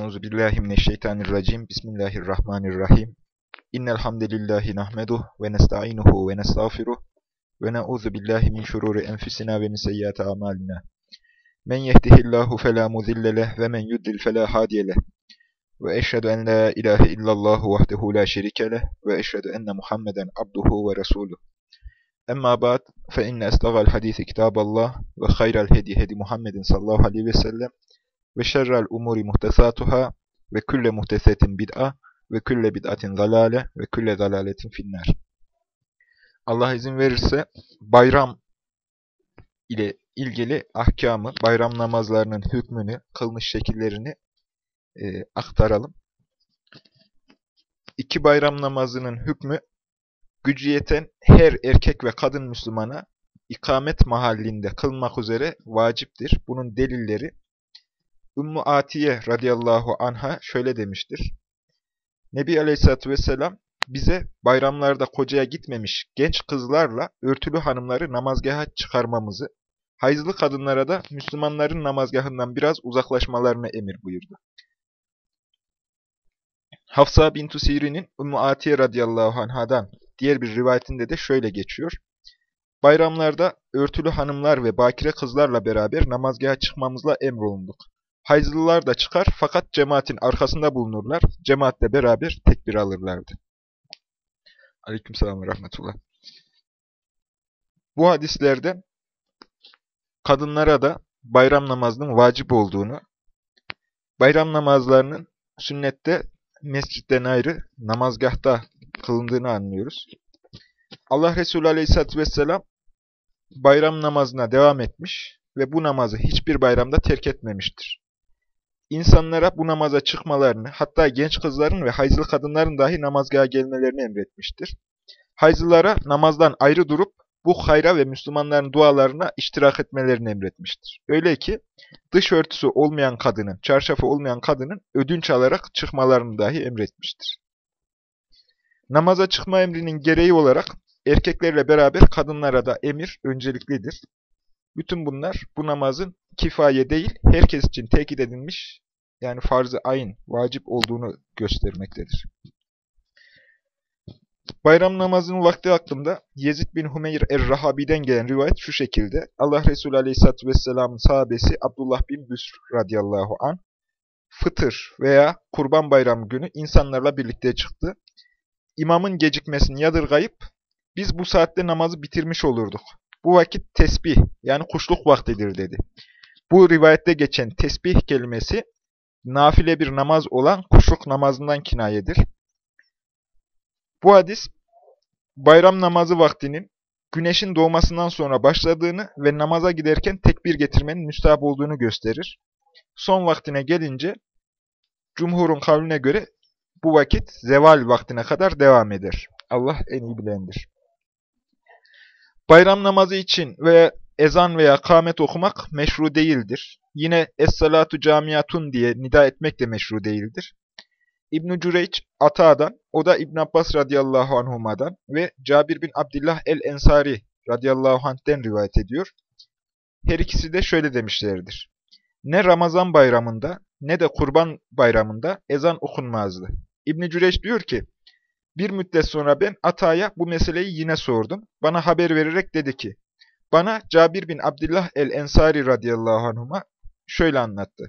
Euzu billahi mineşşeytanirracim. Bismillahirrahmanirrahim. İnnel hamdelellahi nahmeduhu ve nestainuhu ve nestağfiruh ve na'uzu billahi min şururi enfusina ve min seyyiati amalina. Men yehdihillahu fela mudille ve men yudlil fela hadiye. Ve eşhedü en la ilahe illallah vahdehu la şerike ve eşhedü enne Muhammeden abduhu ve resuluh. Emma ba'd fe inne estağal hadisi kitaballah ve hayral hedi hedi Muhammedin sallallahu aleyhi ve sellem ve şerrel umuri muhtesatuhâ ve külle muhtesetin bid'a ve külle bid'atin zalale ve külle zalaletin finnar. Allah izin verirse bayram ile ilgili ahkamı, bayram namazlarının hükmünü, kılmış şekillerini e, aktaralım. İki bayram namazının hükmü, gücü yeten her erkek ve kadın Müslümana ikamet mahallinde kılmak üzere vaciptir. Bunun delilleri Ümmü Atiye radıyallahu anha şöyle demiştir. Nebi Aleyhisselatü Vesselam bize bayramlarda kocaya gitmemiş genç kızlarla örtülü hanımları namazgaha çıkarmamızı, hayızlı kadınlara da Müslümanların namazgahından biraz uzaklaşmalarını emir buyurdu. Hafsa bintu Siri'nin Ümmü Atiye radıyallahu anhadan diğer bir rivayetinde de şöyle geçiyor. Bayramlarda örtülü hanımlar ve bakire kızlarla beraber namazgaha çıkmamızla emrolunduk. Hayızlılar da çıkar fakat cemaatin arkasında bulunurlar. Cemaatle beraber tekbir alırlardı. Aleykümselam ve rahmetullah. Bu hadislerde kadınlara da bayram namazının vacip olduğunu, bayram namazlarının sünnette mescitten ayrı namazgahta kılındığını anlıyoruz. Allah Resulü Aleyhisselatü Vesselam bayram namazına devam etmiş ve bu namazı hiçbir bayramda terk etmemiştir. İnsanlara bu namaza çıkmalarını, hatta genç kızların ve hayızlı kadınların dahi namazgaha gelmelerini emretmiştir. Hayızlılara namazdan ayrı durup bu hayra ve Müslümanların dualarına iştirak etmelerini emretmiştir. Öyle ki dış örtüsü olmayan kadının, çarşafı olmayan kadının ödünç alarak çıkmalarını dahi emretmiştir. Namaza çıkma emrinin gereği olarak erkeklerle beraber kadınlara da emir önceliklidir. Bütün bunlar bu namazın kifaye değil, herkes için tekit edilmiş, yani farz-ı ayın, vacip olduğunu göstermektedir. Bayram namazının vakti hakkında Yezid bin Hümeyr er-Rahabi'den gelen rivayet şu şekilde. Allah Resulü Aleyhisselatü Vesselam'ın sahabesi Abdullah bin Büsr radıyallahu an fıtır veya kurban bayramı günü insanlarla birlikte çıktı. İmamın gecikmesini yadırgayıp biz bu saatte namazı bitirmiş olurduk. Bu vakit tesbih yani kuşluk vaktidir dedi. Bu rivayette geçen tesbih kelimesi nafile bir namaz olan kuşluk namazından kinayedir. Bu hadis bayram namazı vaktinin güneşin doğmasından sonra başladığını ve namaza giderken tekbir getirmenin müstahap olduğunu gösterir. Son vaktine gelince cumhurun kavline göre bu vakit zeval vaktine kadar devam eder. Allah en iyi bilendir. Bayram namazı için ve ezan veya kâmet okumak meşru değildir. Yine es-salatu camiyatun diye nida etmek de meşru değildir. İbn-i Cüreyç Ata'dan, o da İbn Abbas radıyallahu anhuma'dan ve Cabir bin Abdullah el-Ensari radıyallahu anh'den rivayet ediyor. Her ikisi de şöyle demişlerdir. Ne Ramazan bayramında ne de kurban bayramında ezan okunmazdı. İbn-i Cüreyç diyor ki, bir müddet sonra ben Ata'ya bu meseleyi yine sordum. Bana haber vererek dedi ki, bana Cabir bin Abdullah el-Ensari radıyallahu anhuma şöyle anlattı.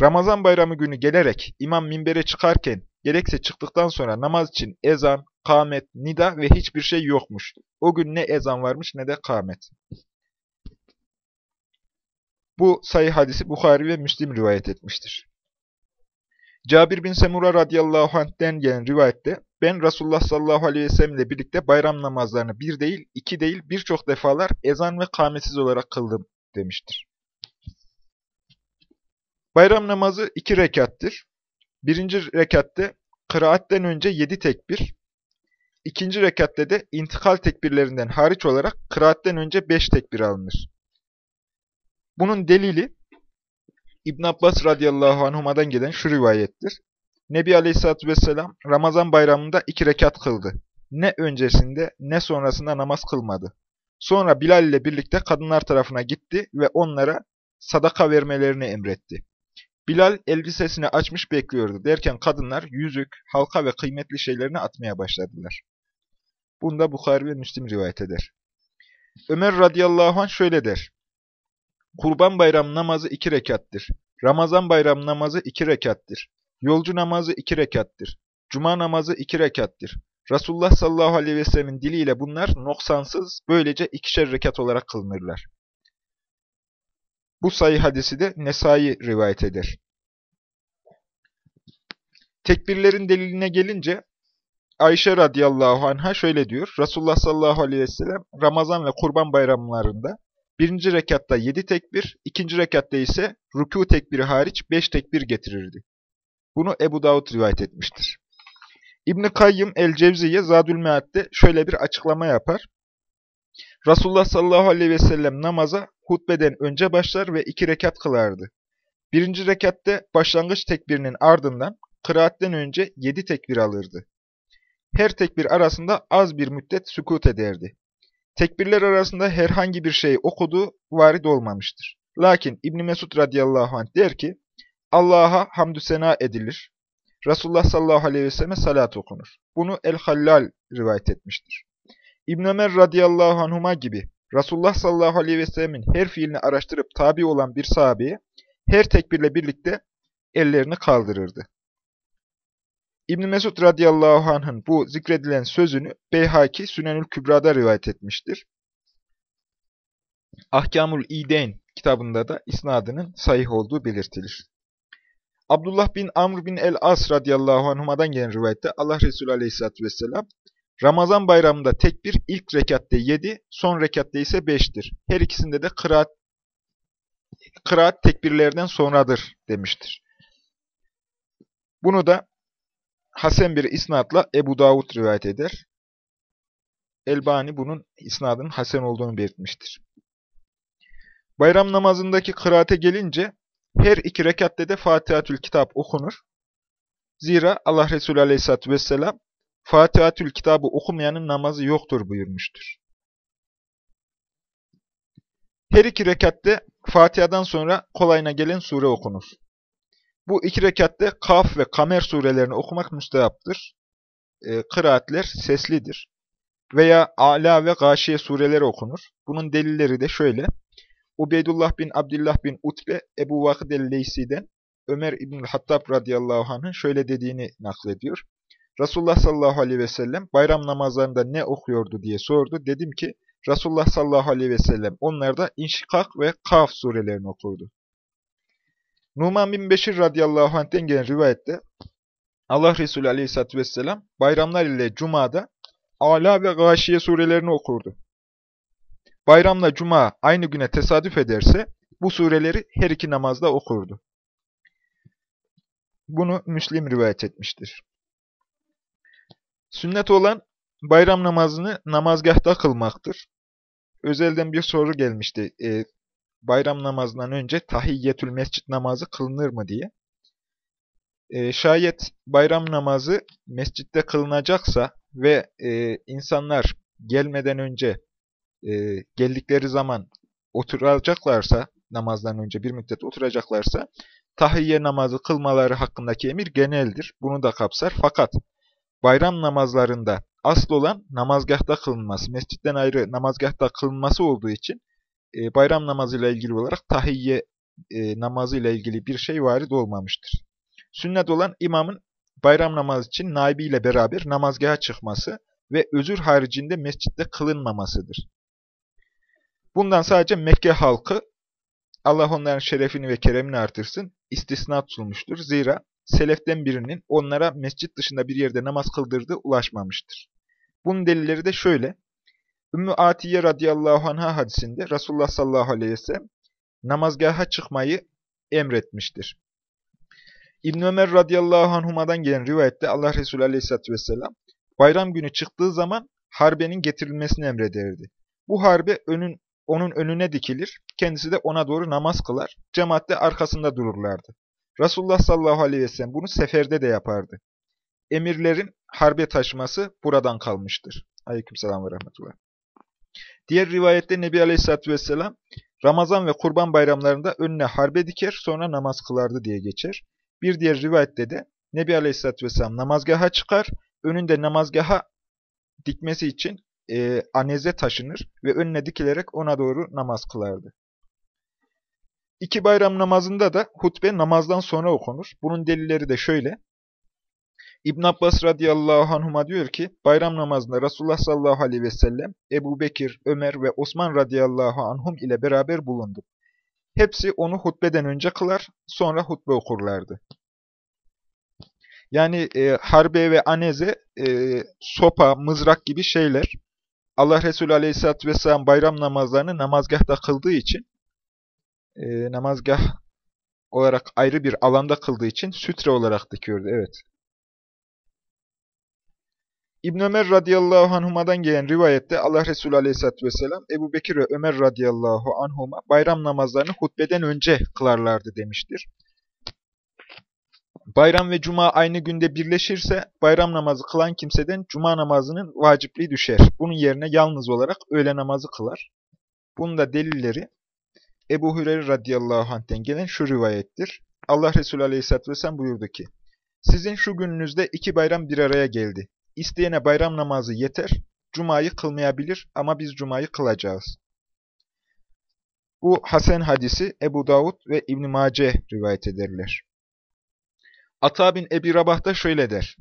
Ramazan bayramı günü gelerek imam minbere çıkarken gerekse çıktıktan sonra namaz için ezan, kâmet, nida ve hiçbir şey yokmuş. O gün ne ezan varmış ne de kâmet. Bu sayı hadisi Bukhari ve Müslim rivayet etmiştir. Cabir bin Semura radıyallahu anh'den gelen rivayette ben Resulullah sallallahu aleyhi ve sellem ile birlikte bayram namazlarını bir değil, iki değil birçok defalar ezan ve kâmetsiz olarak kıldım demiştir. Bayram namazı iki rekattır. Birinci rekatte kıraatten önce yedi tekbir, ikinci rekatte de intikal tekbirlerinden hariç olarak kıraatten önce beş tekbir alınır. Bunun delili İbn Abbas radıyallahu anhuma'dan gelen şu rivayettir. Nebi Aleyhisselatü Vesselam Ramazan bayramında iki rekat kıldı. Ne öncesinde ne sonrasında namaz kılmadı. Sonra Bilal ile birlikte kadınlar tarafına gitti ve onlara sadaka vermelerini emretti. Bilal elbisesini açmış bekliyordu derken kadınlar yüzük, halka ve kıymetli şeylerini atmaya başladılar. Bunda Bukhari ve Müslim rivayet eder. Ömer radıyallahu anh şöyle der. Kurban bayram namazı iki rekattır. Ramazan bayram namazı iki rekattır. Yolcu namazı iki rekattır. Cuma namazı iki rekattır. Resulullah sallallahu aleyhi ve sellemin diliyle bunlar noksansız böylece ikişer rekat olarak kılınırlar. Bu sayı hadisi de Nesai rivayet eder. Tekbirlerin deliline gelince Ayşe radıyallahu anha şöyle diyor. Resulullah sallallahu aleyhi ve sellem Ramazan ve kurban bayramlarında birinci rekatta yedi tekbir, ikinci rekatta ise rükû tekbiri hariç beş tekbir getirirdi. Bunu Ebu Davud rivayet etmiştir. İbn-i Kayyım el-Cevziye Zadül Mead'de şöyle bir açıklama yapar. Resulullah sallallahu aleyhi ve sellem namaza hutbeden önce başlar ve iki rekat kılardı. Birinci rekatte başlangıç tekbirinin ardından kıraatten önce yedi tekbir alırdı. Her tekbir arasında az bir müddet sükut ederdi. Tekbirler arasında herhangi bir şey okudu varid olmamıştır. Lakin İbn Mesud radıyallahu anh der ki, Allah'a hamdü sena edilir. Resulullah sallallahu aleyhi ve selleme salat okunur. Bunu El-Hallal rivayet etmiştir. İbn Ömer radıyallahu anhuma gibi Resulullah sallallahu aleyhi ve sellemin her fiilini araştırıp tabi olan bir sahabeye her tekbirle birlikte ellerini kaldırırdı. İbn Mesud radıyallahu anh'ın bu zikredilen sözünü Beyhaki Sünenül Kübra'da rivayet etmiştir. Ahkamul İdeyn kitabında da isnadının sahih olduğu belirtilir. Abdullah bin Amr bin el-As radıyallahu anhuma'dan gelen rivayette Allah Resulü aleyhissalatü vesselam Ramazan bayramında tekbir ilk rekatte yedi, son rekatte ise beştir. Her ikisinde de kıraat, kıraat tekbirlerden sonradır demiştir. Bunu da Hasen bir isnatla Ebu Davud rivayet eder. Elbani bunun isnadının Hasen olduğunu belirtmiştir. Bayram namazındaki kıraate gelince her iki rekatte de Fatihatül Kitap okunur. Zira Allah Resulü Aleyhisselatü Vesselam Fatihatül Kitabı okumayanın namazı yoktur buyurmuştur. Her iki rekatte Fatiha'dan sonra kolayına gelen sure okunur. Bu iki rekatte Kaf ve Kamer surelerini okumak müstehaptır. E, kıraatler seslidir. Veya Ala ve Gâşiye sureleri okunur. Bunun delilleri de şöyle. Ubeydullah bin Abdullah bin Utbe Ebu Vakid el-Leysi'den Ömer İbn Hattab radıyallahu anh'ın şöyle dediğini naklediyor. Resulullah sallallahu aleyhi ve sellem bayram namazlarında ne okuyordu diye sordu. Dedim ki Resulullah sallallahu aleyhi ve sellem onlarda İnşikak ve Kaf surelerini okurdu. Numan bin Beşir radıyallahu anh'ten gelen rivayette Allah Resulü aleyhissalatü vesselam bayramlar ile Cuma'da Ala ve Gâşiye surelerini okurdu. Bayramla Cuma aynı güne tesadüf ederse bu sureleri her iki namazda okurdu. Bunu Müslim rivayet etmiştir. Sünnet olan bayram namazını namazgahta kılmaktır. Özelden bir soru gelmişti. E, bayram namazından önce tahiyyetül mescit namazı kılınır mı diye. E, şayet bayram namazı mescitte kılınacaksa ve e, insanlar gelmeden önce, e, geldikleri zaman oturacaklarsa, namazdan önce bir müddet oturacaklarsa, tahiyye namazı kılmaları hakkındaki emir geneldir. Bunu da kapsar. Fakat bayram namazlarında asıl olan namazgahta kılınması, mescitten ayrı namazgahta kılınması olduğu için e, bayram namazıyla ilgili olarak tahiyye e, namazıyla ilgili bir şey varid olmamıştır. Sünnet olan imamın bayram namazı için naibiyle beraber namazgaha çıkması ve özür haricinde mescitte kılınmamasıdır. Bundan sadece Mekke halkı, Allah onların şerefini ve keremini artırsın, istisna tutulmuştur. Zira seleften birinin onlara mescit dışında bir yerde namaz kıldırdığı ulaşmamıştır. Bunun delilleri de şöyle. Ümmü Atiye radıyallahu anh'a hadisinde Resulullah sallallahu aleyhi ve sellem namazgaha çıkmayı emretmiştir. İbn Ömer radıyallahu anhuma'dan gelen rivayette Allah Resulü aleyhissalatü vesselam bayram günü çıktığı zaman harbenin getirilmesini emrederdi. Bu harbe önün, onun önüne dikilir, kendisi de ona doğru namaz kılar, cemaatte arkasında dururlardı. Resulullah sallallahu aleyhi ve sellem bunu seferde de yapardı. Emirlerin harbe taşıması buradan kalmıştır. Aleykümselam ve rahmetullah. Diğer rivayette Nebi Aleyhisselatü Vesselam, Ramazan ve kurban bayramlarında önüne harbe diker sonra namaz kılardı diye geçer. Bir diğer rivayette de Nebi Aleyhisselatü Vesselam namazgaha çıkar, önünde namazgaha dikmesi için e, aneze taşınır ve önüne dikilerek ona doğru namaz kılardı. İki bayram namazında da hutbe namazdan sonra okunur. Bunun delilleri de şöyle. İbn Abbas radıyallahu anhuma diyor ki, bayram namazında Resulullah sallallahu aleyhi ve sellem, Ebu Bekir, Ömer ve Osman radıyallahu anhum ile beraber bulundu. Hepsi onu hutbeden önce kılar, sonra hutbe okurlardı. Yani e, harbe ve aneze, e, sopa, mızrak gibi şeyler, Allah Resulü aleyhisselatü vesselam bayram namazlarını namazgahta kıldığı için, e, namazgah olarak ayrı bir alanda kıldığı için sütre olarak dikiyordu. Evet. İbn Ömer radıyallahu anhuma'dan gelen rivayette Allah Resulü aleyhissalatü vesselam Ebu Bekir ve Ömer radıyallahu anhuma bayram namazlarını hutbeden önce kılarlardı demiştir. Bayram ve cuma aynı günde birleşirse bayram namazı kılan kimseden cuma namazının vacipliği düşer. Bunun yerine yalnız olarak öğle namazı kılar. Bunun da delilleri Ebu Hureyre radıyallahu anh'ten gelen şu rivayettir. Allah Resulü aleyhissalatü vesselam buyurdu ki, Sizin şu gününüzde iki bayram bir araya geldi. İsteyene bayram namazı yeter, cumayı kılmayabilir ama biz cumayı kılacağız. Bu Hasan hadisi Ebu Davud ve İbn Mace rivayet ederler. Ata bin Ebi Rabah da şöyle der.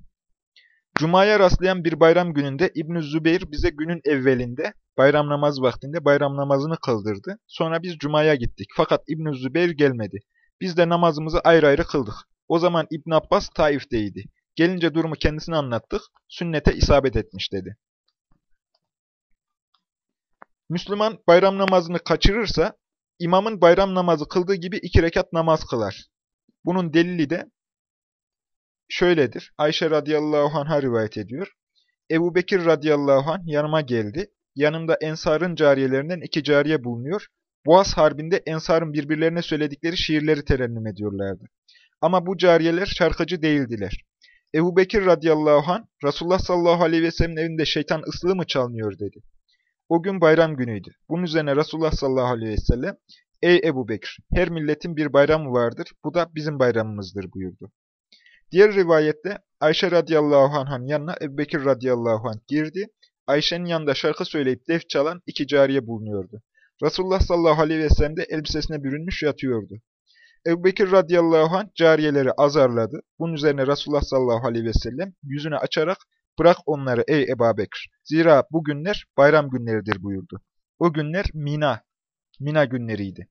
Cuma'ya rastlayan bir bayram gününde İbn Zübeyir bize günün evvelinde bayram namazı vaktinde bayram namazını kıldırdı. Sonra biz Cuma'ya gittik. Fakat İbn Zübeyir gelmedi. Biz de namazımızı ayrı ayrı kıldık. O zaman İbn Abbas Taif'teydi. Gelince durumu kendisine anlattık. Sünnete isabet etmiş dedi. Müslüman bayram namazını kaçırırsa imamın bayram namazı kıldığı gibi iki rekat namaz kılar. Bunun delili de şöyledir. Ayşe radıyallahu anh'a rivayet ediyor. Ebu Bekir radıyallahu anh yanıma geldi. Yanımda Ensar'ın cariyelerinden iki cariye bulunuyor. Boğaz Harbi'nde Ensar'ın birbirlerine söyledikleri şiirleri terennüm ediyorlardı. Ama bu cariyeler şarkıcı değildiler. Ebu Bekir radıyallahu anh, Resulullah sallallahu aleyhi ve sellem'in evinde şeytan ıslığı mı çalmıyor dedi. O gün bayram günüydü. Bunun üzerine Resulullah sallallahu aleyhi ve sellem, Ey Ebu Bekir, her milletin bir bayramı vardır, bu da bizim bayramımızdır buyurdu. Diğer rivayette Ayşe radıyallahu anh'ın yanına Ebu Bekir radıyallahu anh girdi. Ayşe'nin yanında şarkı söyleyip def çalan iki cariye bulunuyordu. Resulullah sallallahu aleyhi ve sellem de elbisesine bürünmüş yatıyordu. Ebu Bekir radıyallahu anh cariyeleri azarladı. Bunun üzerine Resulullah sallallahu aleyhi ve sellem yüzünü açarak bırak onları ey Ebu Bekir. Zira bu günler bayram günleridir buyurdu. O günler Mina, Mina günleriydi.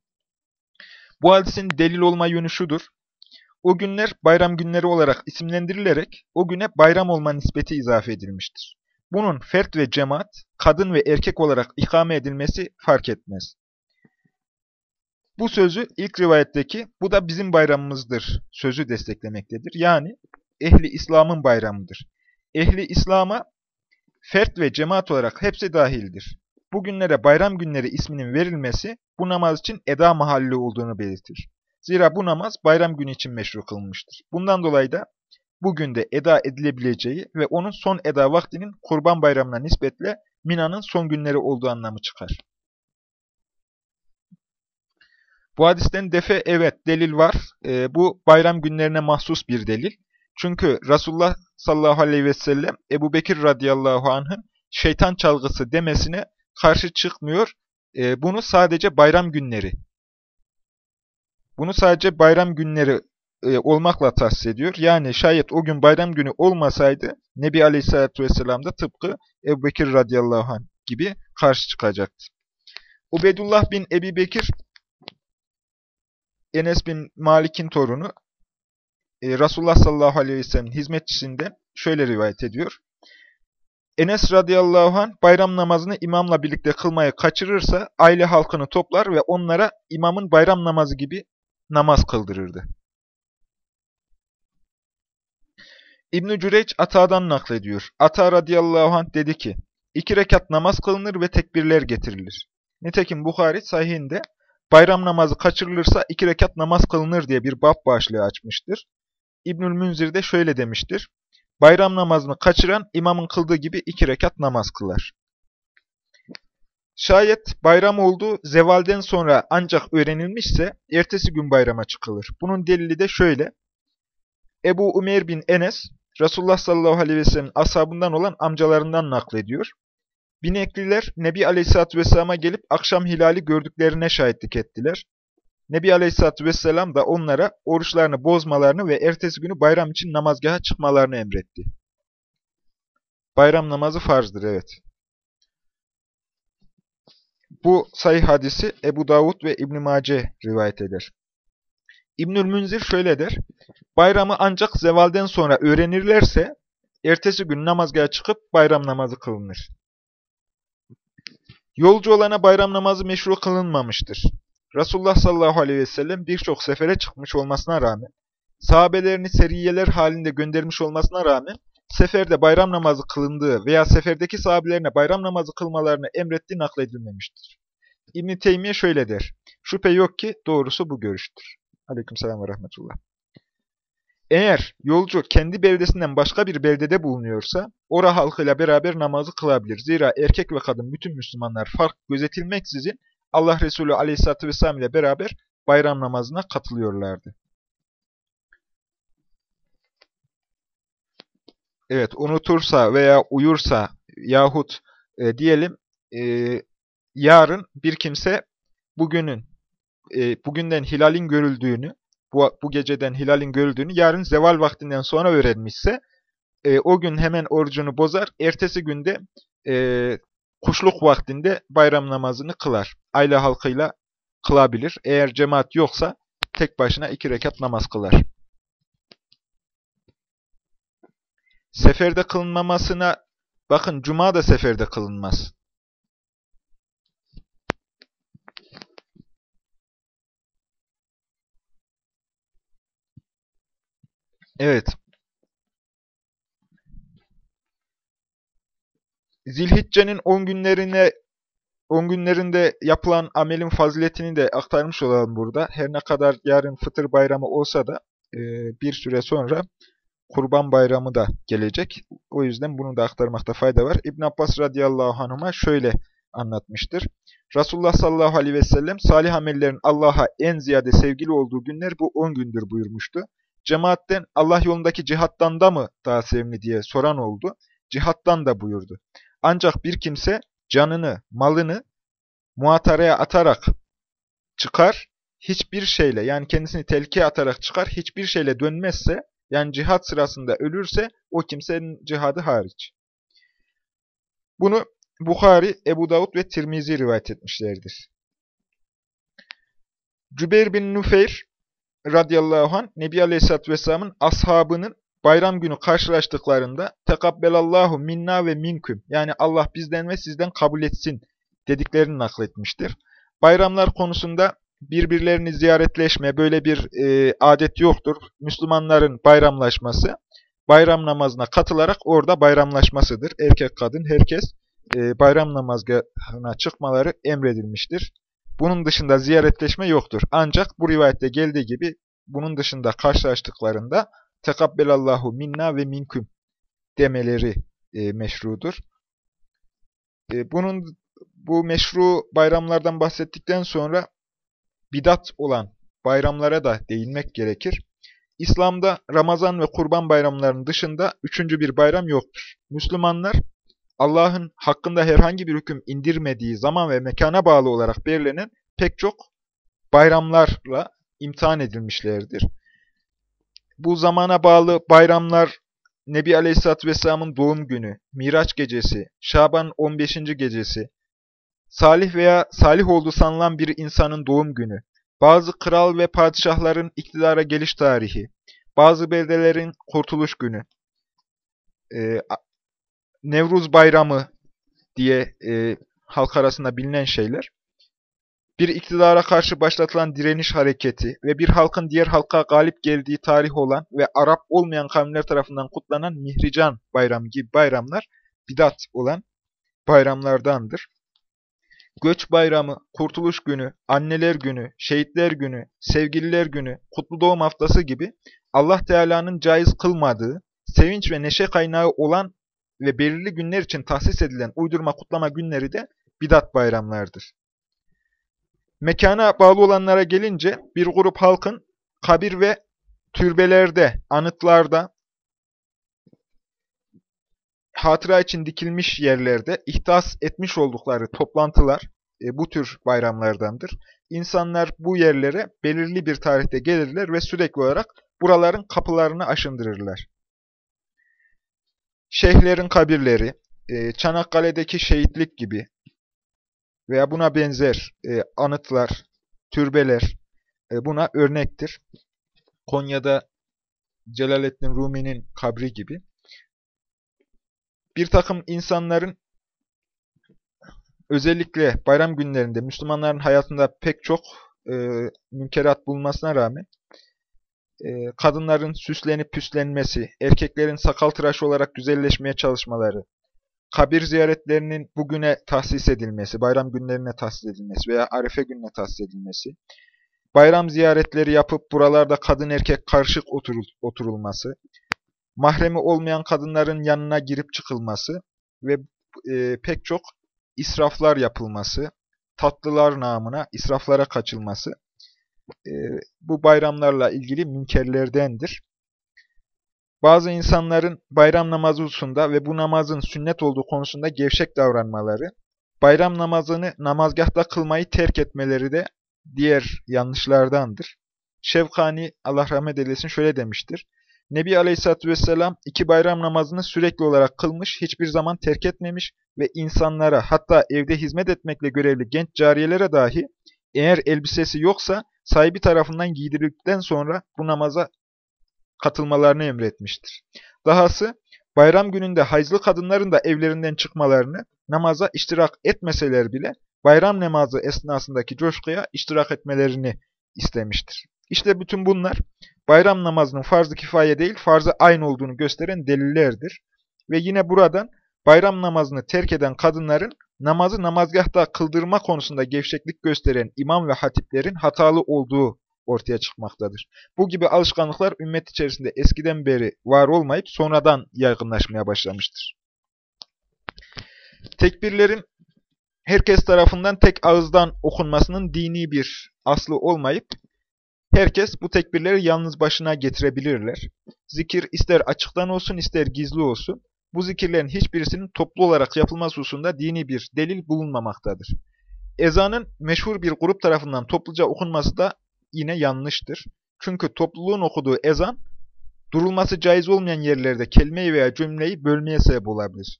Bu hadisin delil olma yönü şudur. O günler bayram günleri olarak isimlendirilerek o güne bayram olma nispeti izafe edilmiştir. Bunun fert ve cemaat, kadın ve erkek olarak ikame edilmesi fark etmez. Bu sözü ilk rivayetteki bu da bizim bayramımızdır sözü desteklemektedir. Yani ehli İslam'ın bayramıdır. Ehli İslam'a fert ve cemaat olarak hepsi dahildir. Bugünlere bayram günleri isminin verilmesi bu namaz için eda mahalli olduğunu belirtir. Zira bu namaz bayram günü için meşru kılınmıştır. Bundan dolayı da bugün de eda edilebileceği ve onun son eda vaktinin kurban bayramına nispetle Mina'nın son günleri olduğu anlamı çıkar. Bu hadisten defe evet delil var. E, bu bayram günlerine mahsus bir delil. Çünkü Resulullah sallallahu aleyhi ve sellem Ebu Bekir radıyallahu anh'ın şeytan çalgısı demesine karşı çıkmıyor. E, bunu sadece bayram günleri bunu sadece bayram günleri e, olmakla tahsis ediyor. Yani şayet o gün bayram günü olmasaydı Nebi Aleyhisselatü Vesselam da tıpkı Ebu Bekir radıyallahu anh gibi karşı çıkacaktı. Ubedullah bin Ebi Bekir Enes bin Malik'in torunu e, Resulullah sallallahu aleyhi ve sellem'in hizmetçisinden şöyle rivayet ediyor. Enes radıyallahu anh bayram namazını imamla birlikte kılmayı kaçırırsa aile halkını toplar ve onlara imamın bayram namazı gibi namaz kıldırırdı. İbn-i Cüreyç Ata'dan naklediyor. Ata radıyallahu anh dedi ki, iki rekat namaz kılınır ve tekbirler getirilir. Nitekim Bukhari sahihinde bayram namazı kaçırılırsa iki rekat namaz kılınır diye bir bab başlığı açmıştır. İbnül Münzir de şöyle demiştir. Bayram namazını kaçıran imamın kıldığı gibi iki rekat namaz kılar. Şayet bayram olduğu zevalden sonra ancak öğrenilmişse ertesi gün bayrama çıkılır. Bunun delili de şöyle. Ebu Umeyr bin Enes, Resulullah sallallahu aleyhi ve sellem'in ashabından olan amcalarından naklediyor. Binekliler Nebi Aleyhisselatü Vesselam'a gelip akşam hilali gördüklerine şahitlik ettiler. Nebi Aleyhisselatü Vesselam da onlara oruçlarını bozmalarını ve ertesi günü bayram için namazgaha çıkmalarını emretti. Bayram namazı farzdır, evet. Bu sayı hadisi Ebu Davud ve İbn Mace rivayet eder. İbnül Münzir şöyle der. Bayramı ancak zevalden sonra öğrenirlerse ertesi gün namazgaha çıkıp bayram namazı kılınır. Yolcu olana bayram namazı meşru kılınmamıştır. Resulullah sallallahu aleyhi ve sellem birçok sefere çıkmış olmasına rağmen, sahabelerini seriyeler halinde göndermiş olmasına rağmen, seferde bayram namazı kılındığı veya seferdeki sahabelerine bayram namazı kılmalarını emrettiği nakledilmemiştir. İbn-i Teymiye şöyle der, şüphe yok ki doğrusu bu görüştür. Aleykümselam ve rahmetullah. Eğer yolcu kendi beldesinden başka bir beldede bulunuyorsa, ora halkıyla beraber namazı kılabilir. Zira erkek ve kadın bütün Müslümanlar fark gözetilmeksizin Allah Resulü Aleyhisselatü Vesselam ile beraber bayram namazına katılıyorlardı. Evet, unutursa veya uyursa yahut e, diyelim e, yarın bir kimse bugünün, e, bugünden hilalin görüldüğünü, bu, bu geceden hilalin görüldüğünü yarın zeval vaktinden sonra öğrenmişse, e, o gün hemen orucunu bozar, ertesi günde e, kuşluk vaktinde bayram namazını kılar. Aile halkıyla kılabilir. Eğer cemaat yoksa tek başına iki rekat namaz kılar. Seferde kılınmamasına, bakın cuma da seferde kılınmaz. Evet. Zilhicce'nin 10 günlerine 10 günlerinde yapılan amelin faziletini de aktarmış olalım burada. Her ne kadar yarın fıtır bayramı olsa da e, bir süre sonra kurban bayramı da gelecek. O yüzden bunu da aktarmakta fayda var. İbn Abbas radıyallahu anhuma şöyle anlatmıştır. Resulullah sallallahu aleyhi ve sellem salih amellerin Allah'a en ziyade sevgili olduğu günler bu 10 gündür buyurmuştu. Cemaatten Allah yolundaki cihattan da mı daha sevimli diye soran oldu. Cihattan da buyurdu. Ancak bir kimse canını, malını muhataraya atarak çıkar, hiçbir şeyle yani kendisini tehlikeye atarak çıkar, hiçbir şeyle dönmezse, yani cihat sırasında ölürse o kimsenin cihadı hariç. Bunu Bukhari, Ebu Davud ve Tirmizi rivayet etmişlerdir. Cübeyr bin Nufeyr radıyallahu anh Nebi Aleyhisselatü Vesselam'ın ashabının bayram günü karşılaştıklarında tekabbelallahu minna ve minküm yani Allah bizden ve sizden kabul etsin dediklerini nakletmiştir. Bayramlar konusunda birbirlerini ziyaretleşme böyle bir e, adet yoktur. Müslümanların bayramlaşması bayram namazına katılarak orada bayramlaşmasıdır. Erkek kadın herkes e, bayram namazına çıkmaları emredilmiştir. Bunun dışında ziyaretleşme yoktur. Ancak bu rivayette geldiği gibi bunun dışında karşılaştıklarında tekabbelallahu minna ve minküm demeleri e, meşrudur. E, bunun bu meşru bayramlardan bahsettikten sonra bidat olan bayramlara da değinmek gerekir. İslam'da Ramazan ve Kurban bayramlarının dışında üçüncü bir bayram yoktur. Müslümanlar Allah'ın hakkında herhangi bir hüküm indirmediği zaman ve mekana bağlı olarak belirlenen pek çok bayramlarla imtihan edilmişlerdir bu zamana bağlı bayramlar Nebi Aleyhisselatü Vesselam'ın doğum günü, Miraç gecesi, Şaban 15. gecesi, salih veya salih olduğu sanılan bir insanın doğum günü, bazı kral ve padişahların iktidara geliş tarihi, bazı beldelerin kurtuluş günü, Nevruz Bayramı diye e, halk arasında bilinen şeyler, bir iktidara karşı başlatılan direniş hareketi ve bir halkın diğer halka galip geldiği tarih olan ve Arap olmayan kavimler tarafından kutlanan Mihrican bayramı gibi bayramlar bidat olan bayramlardandır. Göç bayramı, kurtuluş günü, anneler günü, şehitler günü, sevgililer günü, kutlu doğum haftası gibi Allah Teala'nın caiz kılmadığı, sevinç ve neşe kaynağı olan ve belirli günler için tahsis edilen uydurma kutlama günleri de bidat bayramlardır. Mekana bağlı olanlara gelince bir grup halkın kabir ve türbelerde, anıtlarda, hatıra için dikilmiş yerlerde ihtas etmiş oldukları toplantılar e, bu tür bayramlardandır. İnsanlar bu yerlere belirli bir tarihte gelirler ve sürekli olarak buraların kapılarını aşındırırlar. Şeyhlerin kabirleri, e, Çanakkale'deki şehitlik gibi veya buna benzer e, anıtlar, türbeler e, buna örnektir. Konya'da Celaleddin Rumi'nin kabri gibi. Bir takım insanların özellikle bayram günlerinde Müslümanların hayatında pek çok e, münkerat bulmasına rağmen kadınların süslenip püslenmesi, erkeklerin sakal tıraşı olarak güzelleşmeye çalışmaları, kabir ziyaretlerinin bugüne tahsis edilmesi, bayram günlerine tahsis edilmesi veya arefe gününe tahsis edilmesi, bayram ziyaretleri yapıp buralarda kadın erkek karışık oturul oturulması, mahremi olmayan kadınların yanına girip çıkılması ve e, pek çok israflar yapılması, tatlılar namına israflara kaçılması e, bu bayramlarla ilgili münkerlerdendir. Bazı insanların bayram namazı hususunda ve bu namazın sünnet olduğu konusunda gevşek davranmaları, bayram namazını namazgahta kılmayı terk etmeleri de diğer yanlışlardandır. Şevkani Allah rahmet eylesin şöyle demiştir. Nebi Aleyhisselatü Vesselam iki bayram namazını sürekli olarak kılmış, hiçbir zaman terk etmemiş ve insanlara hatta evde hizmet etmekle görevli genç cariyelere dahi eğer elbisesi yoksa sahibi tarafından giydirildikten sonra bu namaza katılmalarını emretmiştir. Dahası bayram gününde hayızlı kadınların da evlerinden çıkmalarını namaza iştirak etmeseler bile bayram namazı esnasındaki coşkuya iştirak etmelerini istemiştir. İşte bütün bunlar bayram namazının farz-ı kifaye değil, farz-ı aynı olduğunu gösteren delillerdir. Ve yine buradan bayram namazını terk eden kadınların namazı namazgahta kıldırma konusunda gevşeklik gösteren imam ve hatiplerin hatalı olduğu ortaya çıkmaktadır. Bu gibi alışkanlıklar ümmet içerisinde eskiden beri var olmayıp sonradan yaygınlaşmaya başlamıştır. Tekbirlerin herkes tarafından tek ağızdan okunmasının dini bir aslı olmayıp herkes bu tekbirleri yalnız başına getirebilirler. Zikir ister açıktan olsun ister gizli olsun bu zikirlerin hiçbirisinin toplu olarak yapılması hususunda dini bir delil bulunmamaktadır. Ezanın meşhur bir grup tarafından topluca okunması da yine yanlıştır. Çünkü topluluğun okuduğu ezan, durulması caiz olmayan yerlerde kelimeyi veya cümleyi bölmeye sebep olabilir.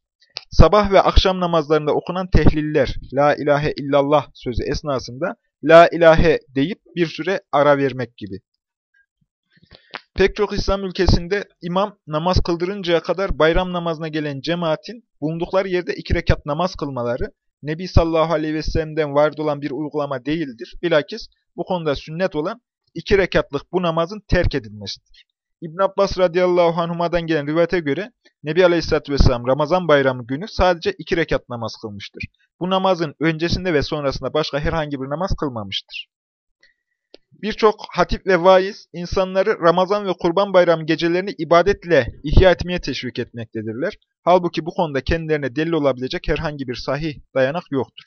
Sabah ve akşam namazlarında okunan tehliller, La ilahe illallah sözü esnasında La ilahe deyip bir süre ara vermek gibi. Pek çok İslam ülkesinde imam namaz kıldırıncaya kadar bayram namazına gelen cemaatin bulundukları yerde iki rekat namaz kılmaları Nebi sallallahu aleyhi ve sellem'den vardı olan bir uygulama değildir. Bilakis bu konuda sünnet olan iki rekatlık bu namazın terk edilmesidir. İbn Abbas radıyallahu anhuma'dan gelen rivayete göre Nebi aleyhissalatü vesselam Ramazan bayramı günü sadece iki rekat namaz kılmıştır. Bu namazın öncesinde ve sonrasında başka herhangi bir namaz kılmamıştır. Birçok hatip ve vaiz insanları Ramazan ve Kurban Bayramı gecelerini ibadetle ihya etmeye teşvik etmektedirler. Halbuki bu konuda kendilerine delil olabilecek herhangi bir sahih dayanak yoktur.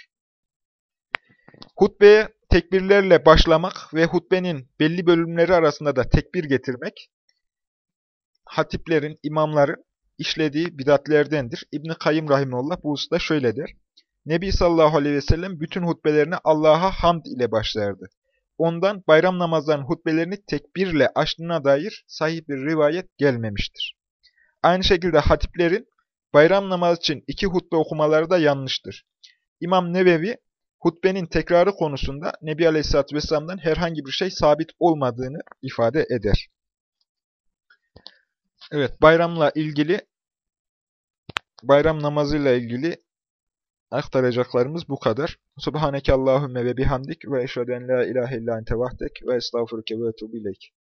Hutbeye tekbirlerle başlamak ve hutbenin belli bölümleri arasında da tekbir getirmek, hatiplerin, imamların işlediği bidatlerdendir. İbn-i Rahimullah bu hususta şöyle der. Nebi sallallahu aleyhi ve sellem bütün hutbelerini Allah'a hamd ile başlardı ondan bayram namazlarının hutbelerini tekbirle açtığına dair sahih bir rivayet gelmemiştir. Aynı şekilde hatiplerin bayram namazı için iki hutbe okumaları da yanlıştır. İmam Nevevi hutbenin tekrarı konusunda Nebi Aleyhisselatü Vesselam'dan herhangi bir şey sabit olmadığını ifade eder. Evet, bayramla ilgili, bayram namazıyla ilgili aktaracaklarımız bu kadar. Subhaneke Allahümme ve bihamdik ve eşheden la ilahe illa ente vahdek ve estağfurke ve etubu ileyk.